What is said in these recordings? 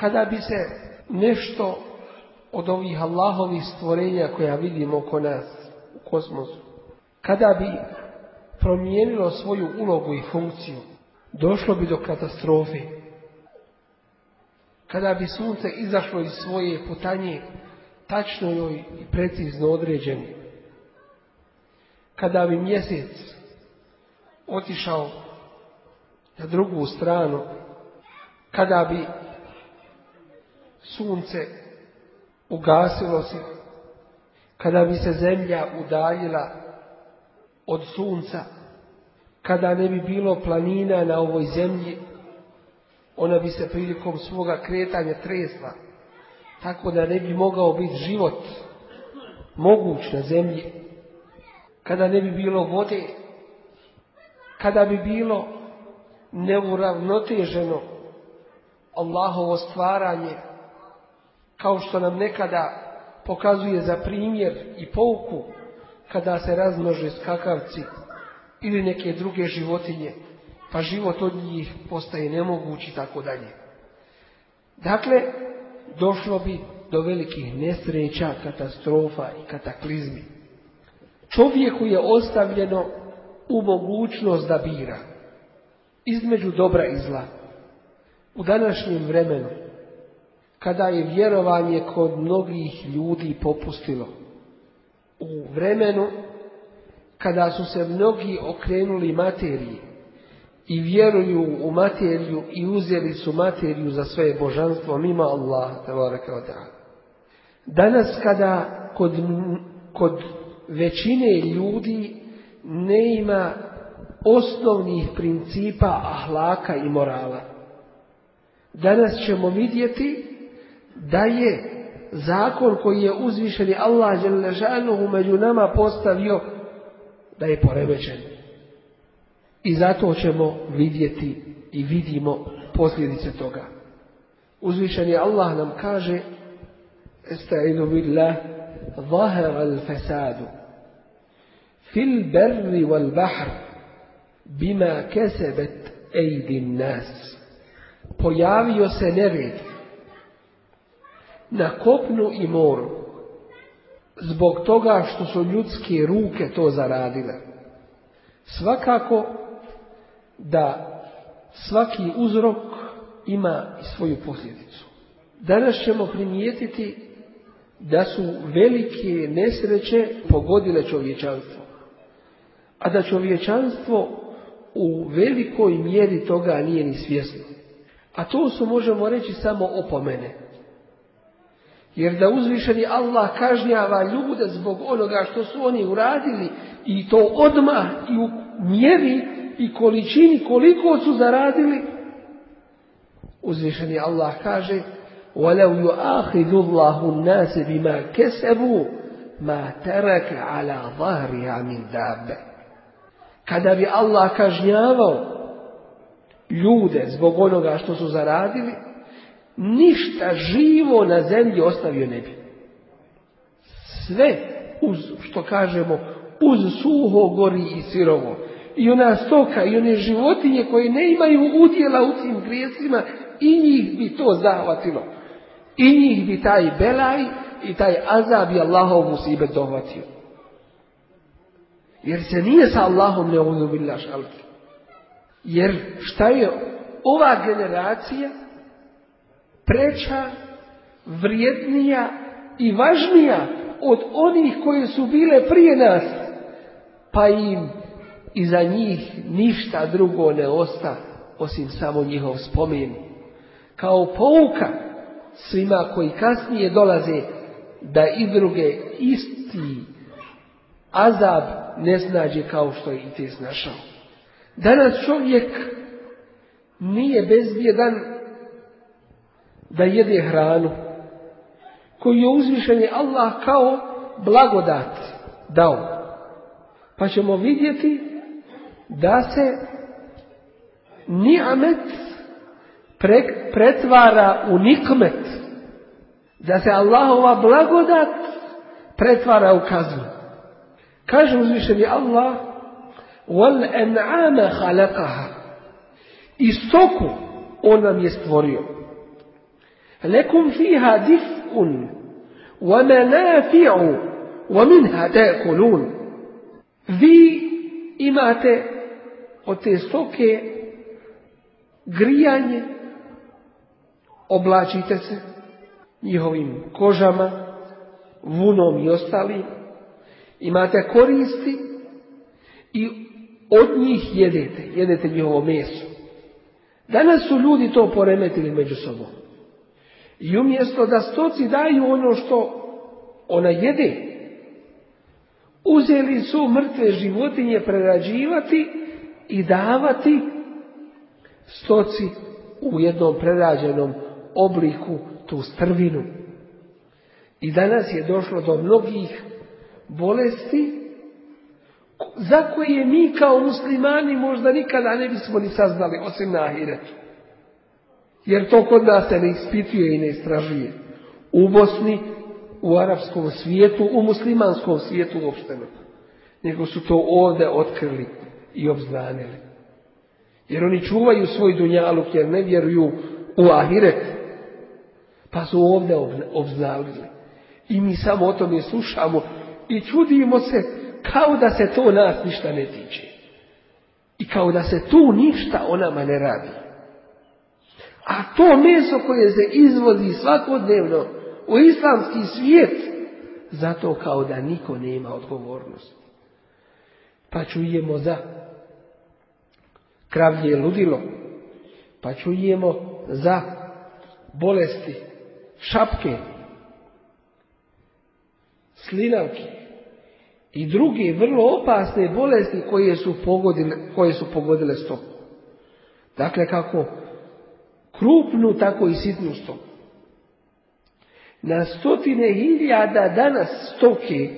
Kada bi se nešto od ovih Allahovih stvorenja koja vidimo oko nas u kosmosu, kada bi promijenilo svoju ulogu i funkciju, došlo bi do katastrofe. Kada bi sunce izašlo iz svoje putanje, tačno joj i precizno određeni. Kada bi mjesec otišao na drugu stranu, kada bi sunce ugasilo se, kada bi se zemlja udaljila od sunca, kada ne bi bilo planina na ovoj zemlji, ona bi se prilikom svoga kretanja tresla, tako da ne bi mogao biti život moguć na zemlji, kada ne bi bilo vode, kada bi bilo neuravnoteženo Allahovo stvaranje, kao što nam nekada pokazuje za primjer i pouku kada se razmnože skakavci ili neke druge životinje, pa život od njih postaje nemoguć i tako dalje. Dakle, došlo bi do velikih nesreća, katastrofa i kataklizmi. Čovjeku je ostavljeno u mogućnost da bira između dobra i zla. U današnjem vremenu, kada je vjerovanje kod mnogih ljudi popustilo, u vremenu kada su se mnogi okrenuli materiji i vjeruju u materiju i uzeli su materiju za svoje božanstvo mimo Allaha Danas kada kod, kod većine ljudi ne ima osnovnih principa ahlaka i morala. Danas ćemo vidjeti da je zakon koji je uzvišeni Allah Đelešanuhu među nama postavio da je poremećen. I zato ćemo vidjeti i vidimo posljedice toga. Uzvišeni Allah nam kaže Estaizu billah Zahar al fesadu Fil berri wal bahr Bima kesebet Ejdin nas Pojavio se nered na kopnu i moru zbog toga što su ljudske ruke to zaradile. Svakako da svaki uzrok ima i svoju posljedicu. Danas ćemo primijetiti da su velike nesreće pogodile čovječanstvo. A da čovječanstvo u velikoj mjeri toga nije ni svjesno. A to su, možemo reći, samo opomene. Jer da uzvišeni Allah kažnjava ljude zbog onoga što su oni uradili i to odmah i u mjeri i količini koliko su zaradili, uzvišeni Allah kaže وَلَوْ يُؤَخِذُ اللَّهُ النَّاسِ بِمَا كَسَبُوا مَا تَرَكَ عَلَى ظَهْرِهَا مِنْ دَابَ Kada bi Allah kažnjavao ljude zbog onoga što su zaradili, ništa živo na zemlji ostavio ne bi. Sve uz, što kažemo, uz suho gori i sirovo. I ona stoka i one životinje koje ne imaju udjela u tim grijesima i njih bi to zahvatilo. I njih bi taj belaj i taj azab i Allahov musibet dohvatio. Jer se nije sa Allahom ne šalki. Jer šta je ova generacija preča, vrijednija i važnija od onih koje su bile prije nas, pa im iza njih ništa drugo ne osta osim samo njihov spomen. Kao pouka svima koji kasnije dolaze da i druge isti azab ne snađe kao što je i te snašao. Danas čovjek nije bezbjedan da jede hranu koju je uzvišen je Allah kao blagodat dao. Pa ćemo vidjeti da se ni'amet pretvara u nikmet. Da se Allahova blagodat pretvara u kaznu. Kaže uzvišeni Allah en'ama khalaqaha i stoku on nam je stvorio Dif'un wa manafi'u wa minha ta'kulun. Vi imate od te stoke grijanje, oblačite se njihovim kožama, vunom i ostalim, imate koristi i od njih jedete, jedete njihovo meso. Danas su ljudi to poremetili među sobom. I umjesto da stoci daju ono što ona jede, uzeli su mrtve životinje prerađivati i davati stoci u jednom prerađenom obliku tu strvinu. I danas je došlo do mnogih bolesti za koje mi kao muslimani možda nikada ne bismo ni saznali, osim na ahiretu. Jer to kod nas se ne ispituje i ne istražuje. U Bosni, u arapskom svijetu, u muslimanskom svijetu uopšteno. Nego su to ovdje otkrili i obznanili. Jer oni čuvaju svoj dunjaluk jer ne vjeruju u ahiret. Pa su ovdje obznalili. I mi samo o tome slušamo i čudimo se kao da se to nas ništa ne tiče. I kao da se tu ništa o nama ne radi. A to meso koje se izvozi svakodnevno u islamski svijet, zato kao da niko nema odgovornost. Pa čujemo za kravlje ludilo, pa čujemo za bolesti, šapke, slinavke i druge vrlo opasne bolesti koje su pogodile, koje su pogodile stoku. Dakle, kako krupnu, tako i sitnu stoku. Na stotine hiljada danas stoke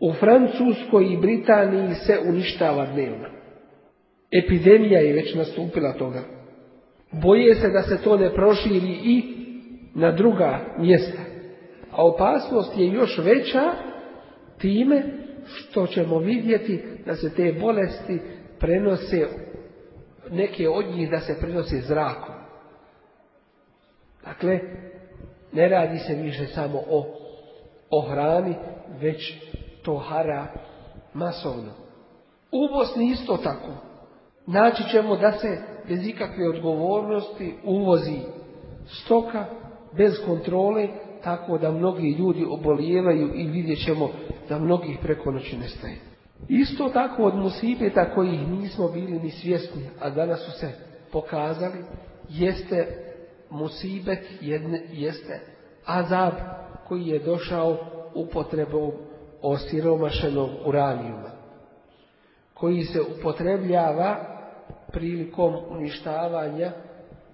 u Francuskoj i Britaniji se uništava dnevno. Epidemija je već nastupila toga. Boje se da se to ne proširi i na druga mjesta. A opasnost je još veća time što ćemo vidjeti da se te bolesti prenose, neke od njih da se prenose zrakom. Dakle, ne radi se više samo o, o hrani, već to hara masovno. U Bosni isto tako. Naći ćemo da se bez ikakve odgovornosti uvozi stoka bez kontrole, tako da mnogi ljudi obolijevaju i vidjet ćemo da mnogih preko noći nestaje. Isto tako od musibeta kojih nismo bili ni svjesni, a danas su se pokazali, jeste musibet, jedne, jeste azab koji je došao upotrebom osiromašenog uranijuma, koji se upotrebljava prilikom uništavanja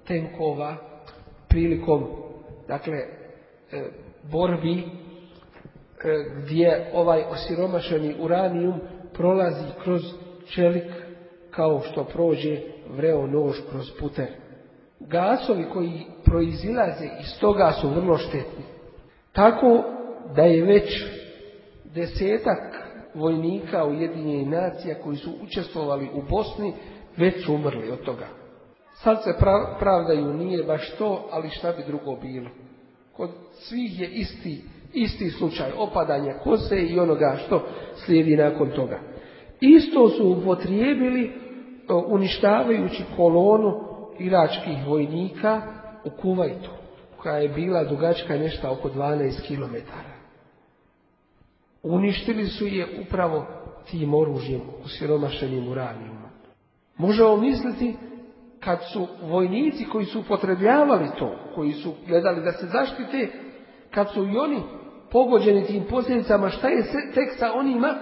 tenkova, prilikom dakle e, borbi e, gdje ovaj osiromašeni uranijum prolazi kroz čelik kao što prođe vreo nož kroz puter. Gasovi koji proizilaze iz toga su vrlo štetni. Tako da je već desetak vojnika Ujedinjenih nacija koji su učestvovali u Bosni već su umrli od toga. Sad se pravdaju, nije baš to, ali šta bi drugo bilo. Kod svih je isti, isti slučaj opadanja kose i onoga što slijedi nakon toga. Isto su upotrijebili e, uništavajući kolonu iračkih vojnika u Kuvajtu, koja je bila dugačka nešto oko 12 km. Uništili su je upravo tim oružjem u siromašenim uranijima. Možemo misliti kad su vojnici koji su upotrebljavali to, koji su gledali da se zaštite, kad su i oni pogođeni tim posljedicama, šta je tek sa onima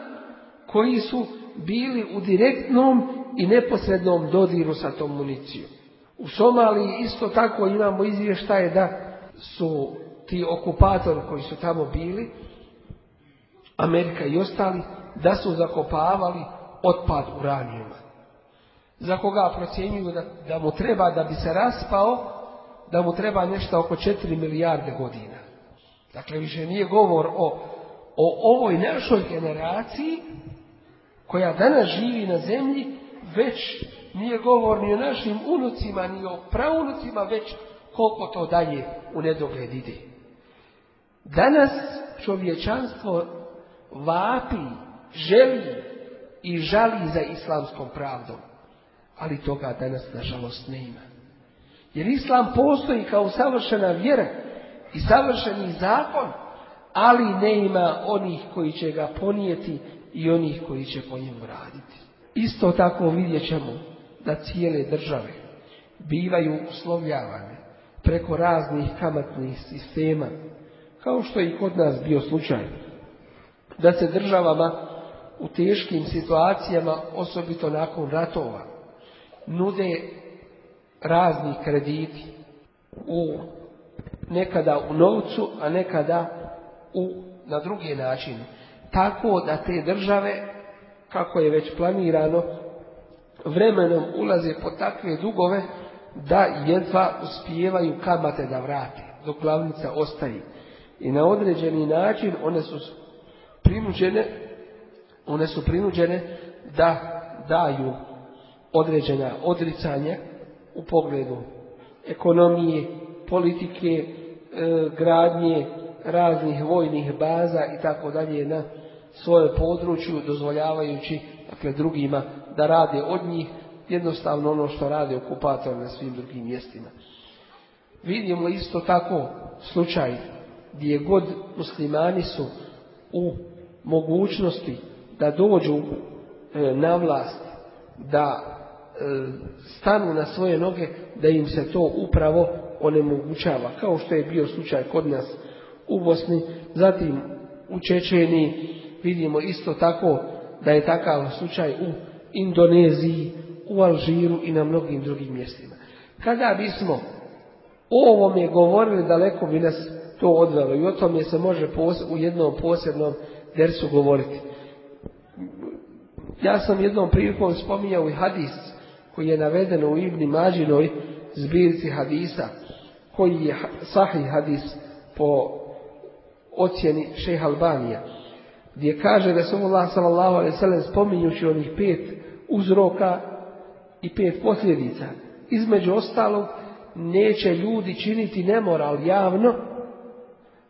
koji su bili u direktnom i neposrednom dodiru sa tom municijom. U Somaliji isto tako imamo izvještaje da su ti okupatori koji su tamo bili, Amerika i ostali, da su zakopavali otpad uranijuma za koga procjenjuju da, da mu treba da bi se raspao, da mu treba nešto oko 4 milijarde godina. Dakle, više nije govor o, o ovoj našoj generaciji koja danas živi na zemlji, već nije govor ni o našim unucima, ni o praunucima, već koliko to dalje u nedogled ide. Danas čovječanstvo vapi, želi i žali za islamskom pravdom. Ali toga danas nažalost ne ima. Jer islam postoji kao savršena vjera i savršeni zakon, ali ne ima onih koji će ga ponijeti i onih koji će po njemu raditi. Isto tako vidjet ćemo da cijele države bivaju uslovljavane preko raznih kamatnih sistema, kao što je i kod nas bio slučaj, da se državama u teškim situacijama, osobito nakon ratova, nude razni krediti u nekada u novcu, a nekada u, na drugi način. Tako da te države, kako je već planirano, vremenom ulaze po takve dugove da jedva uspijevaju kamate da vrate, dok glavnica ostaje. I na određeni način one su prinuđene, one su prinuđene da daju određena odricanja u pogledu ekonomije, politike, e, gradnje raznih vojnih baza i tako dalje na svoje području, dozvoljavajući dakle, drugima da rade od njih jednostavno ono što rade okupator na svim drugim mjestima. Vidimo isto tako slučaj gdje god muslimani su u mogućnosti da dođu e, na vlast, da e, stanu na svoje noge, da im se to upravo onemogućava, kao što je bio slučaj kod nas u Bosni, zatim u Čečeni vidimo isto tako da je takav slučaj u Indoneziji, u Alžiru i na mnogim drugim mjestima. Kada bismo o ovome govorili, daleko bi nas to odvelo i o tome se može u jednom posebnom dersu govoriti. Ja sam jednom prilikom spominjao i hadis koji je naveden u Ibni Mađinoj zbirci hadisa, koji je sahih hadis po ocjeni šeha Albanija, gdje kaže Allah sallallahu alaihi sallam spominjući onih pet uzroka i pet posljedica. Između ostalog, neće ljudi činiti nemoral javno,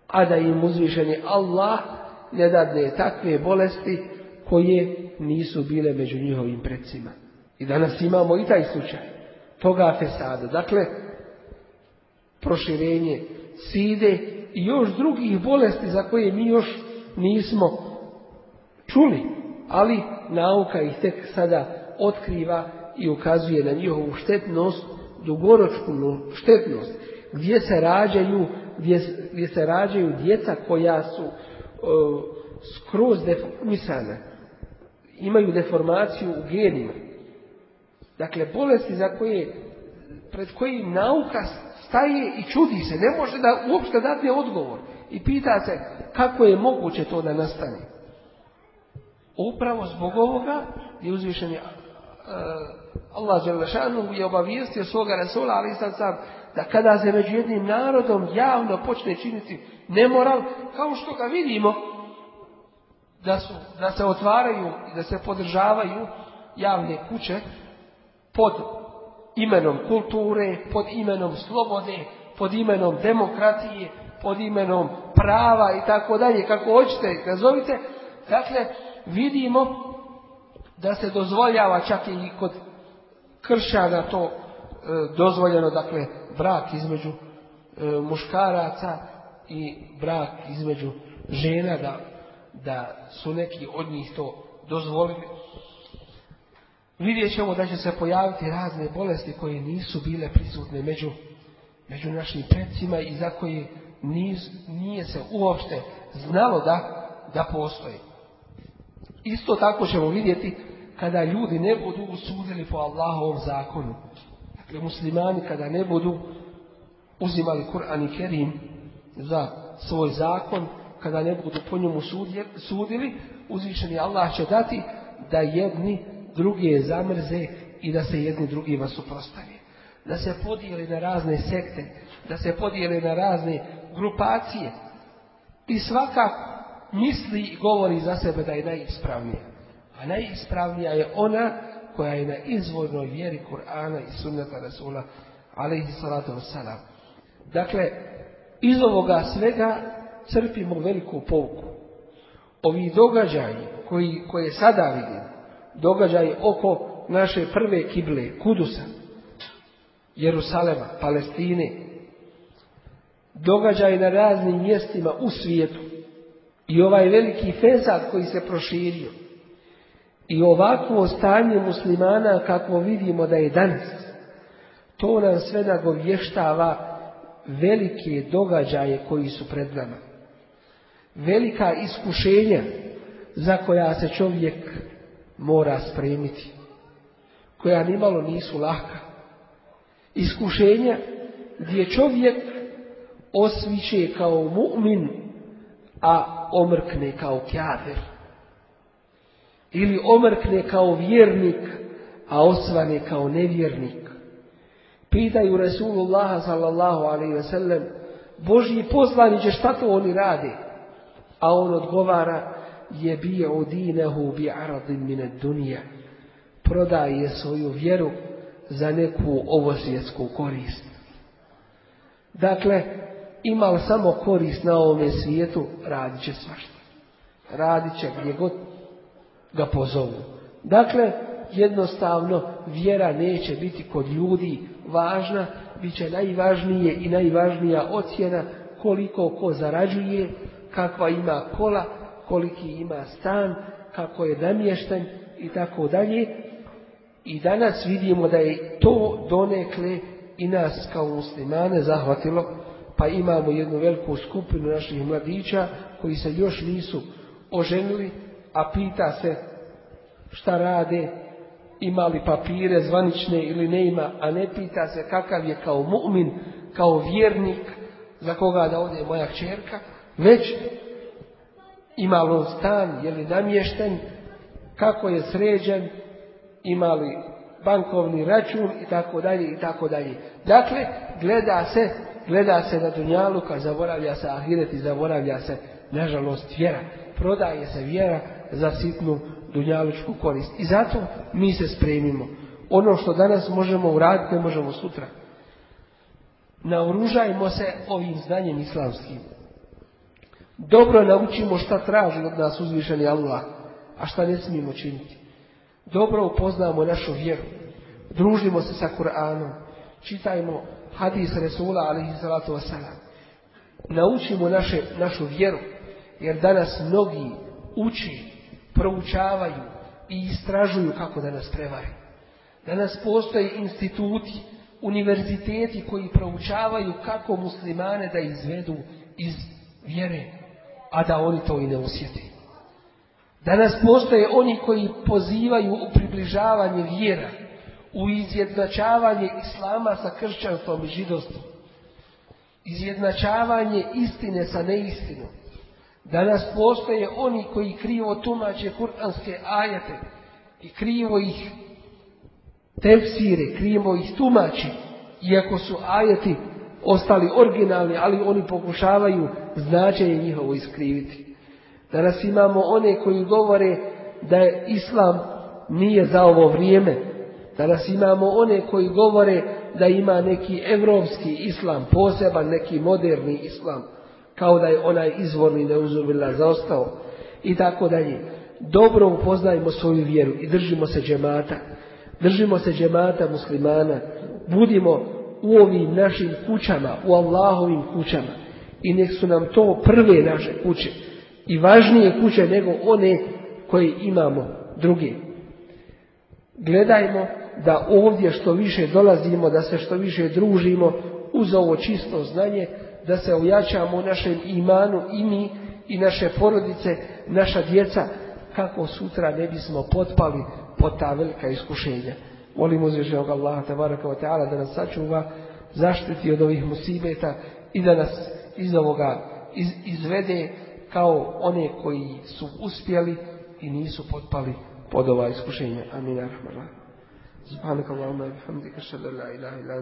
a da im uzvišeni Allah ne dadne takve bolesti koje nisu bile među njihovim predsima. I danas imamo i taj slučaj toga fesada. Dakle, proširenje side i još drugih bolesti za koje mi još nismo čuli, ali nauka ih tek sada otkriva i ukazuje na njihovu štetnost, dugoročnu štetnost, gdje se rađaju, gdje, se rađaju djeca koja su skroz deformisana, imaju deformaciju u genima. Dakle, bolesti za koje, pred kojim nauka staje i čudi se, ne može da uopšte dati odgovor i pita se kako je moguće to da nastane. Upravo zbog ovoga je uzvišen uh, Allah Želešanu je obavijestio svoga Rasula, ali sad sam, da kada se među jednim narodom javno počne činiti nemoral, kao što ga vidimo, da, su, da se otvaraju i da se podržavaju javne kuće pod imenom kulture, pod imenom slobode, pod imenom demokratije, pod imenom prava i tako dalje, kako hoćete, nazovite. Dakle, vidimo da se dozvoljava čak i kod kršćana to e, dozvoljeno, dakle, brak između e, muškaraca i brak između žena, da, da su neki od njih to dozvolili. Vidjet ćemo da će se pojaviti razne bolesti koje nisu bile prisutne među, među našim predsima i za koje nije se uopšte znalo da, da postoji. Isto tako ćemo vidjeti kada ljudi ne budu usudili po Allahovom zakonu. Dakle, muslimani kada ne budu uzimali Kur'an i Kerim za svoj zakon, kada ne budu po njemu sudili, uzvišeni Allah će dati da jedni druge zamrze i da se jedni drugima suprostave. Da se podijeli na razne sekte, da se podijeli na razne grupacije. I svaka misli i govori za sebe da je najispravnija. A najispravnija je ona koja je na izvornoj vjeri Kur'ana i sunnata Rasula alaihi salatu wasalam. Dakle, iz ovoga svega crpimo veliku pouku. Ovi događaji koji, koje sada vidimo, događaji oko naše prve kible, Kudusa, Jerusalema, Palestine, događaji na raznim mjestima u svijetu i ovaj veliki fesad koji se proširio i ovakvo stanje muslimana kako vidimo da je danas, to nam sve nagovještava velike događaje koji su pred nama. Velika iskušenja za koja se čovjek mora spremiti, koja nimalo nisu laka. Iskušenja gdje čovjek osviće kao mu'min, a omrkne kao kjaver. Ili omrkne kao vjernik, a osvane kao nevjernik. Pitaju Resulullaha sallallahu alaihi ve sellem, Božji poslaniće šta to oni rade? A on odgovara, je bio dinehu bi aradin mine dunija. Prodaje svoju vjeru za neku ovosvjetsku korist. Dakle, imal samo korist na ovome svijetu, radit će svašta. Radit će gdje god ga pozovu. Dakle, jednostavno vjera neće biti kod ljudi važna, bit će najvažnije i najvažnija ocjena koliko ko zarađuje, kakva ima kola, koliki ima stan, kako je namješten i tako dalje. I danas vidimo da je to donekle i nas kao muslimane zahvatilo, pa imamo jednu veliku skupinu naših mladića koji se još nisu oženili, a pita se šta rade, ima li papire zvanične ili ne ima, a ne pita se kakav je kao mu'min, kao vjernik, za koga da ode moja čerka, već ima li on stan, je li namješten, kako je sređen, ima li bankovni račun i tako dalje i tako dalje. Dakle, gleda se, gleda se na dunjaluka, zaboravlja se ahiret i zaboravlja se, nažalost, vjera. Prodaje se vjera za sitnu dunjalučku korist. I zato mi se spremimo. Ono što danas možemo uraditi, ne možemo sutra. Naoružajmo se ovim znanjem islamskim. Dobro naučimo šta traži od nas uzvišeni Allah, a šta ne smijemo činiti. Dobro upoznamo našu vjeru. Družimo se sa Kur'anom. Čitajmo hadis Resula alaihi salatu wasalam. Naučimo naše, našu vjeru. Jer danas mnogi uči, proučavaju i istražuju kako da nas prevari. Danas postoje instituti, univerziteti koji proučavaju kako muslimane da izvedu iz vjere, a da oni to i ne osjeti. Danas postoje oni koji pozivaju u približavanje vjera, u izjednačavanje islama sa kršćanstvom i židostvom, izjednačavanje istine sa neistinom. Danas postoje oni koji krivo tumače kuranske ajate i krivo ih tefsire, krivo ih tumači, iako su ajati ostali originalni, ali oni pokušavaju značenje njihovo iskriviti. Danas imamo one koji govore da je islam nije za ovo vrijeme. Danas imamo one koji govore da ima neki evropski islam, poseban neki moderni islam, kao da je onaj izvorni neuzubila zaostao i tako dalje. Dobro upoznajmo svoju vjeru i držimo se džemata. Držimo se džemata muslimana. Budimo u ovim našim kućama, u Allahovim kućama. I nek su nam to prve naše kuće i važnije kuće nego one koje imamo druge. Gledajmo da ovdje što više dolazimo, da se što više družimo uz ovo čisto znanje, da se ojačamo u našem imanu i mi i naše porodice, naša djeca, kako sutra ne bismo potpali pod ta velika iskušenja. Molim uzvišenog Allaha tabaraka wa ta'ala da nas sačuva, zaštiti od ovih musibeta i da nas iz ovoga iz, izvede kao one koji su uspjeli i nisu potpali pod ova iskušenja. Amin. Subhanak Allahumma bihamdika ashhadu an la ilaha illa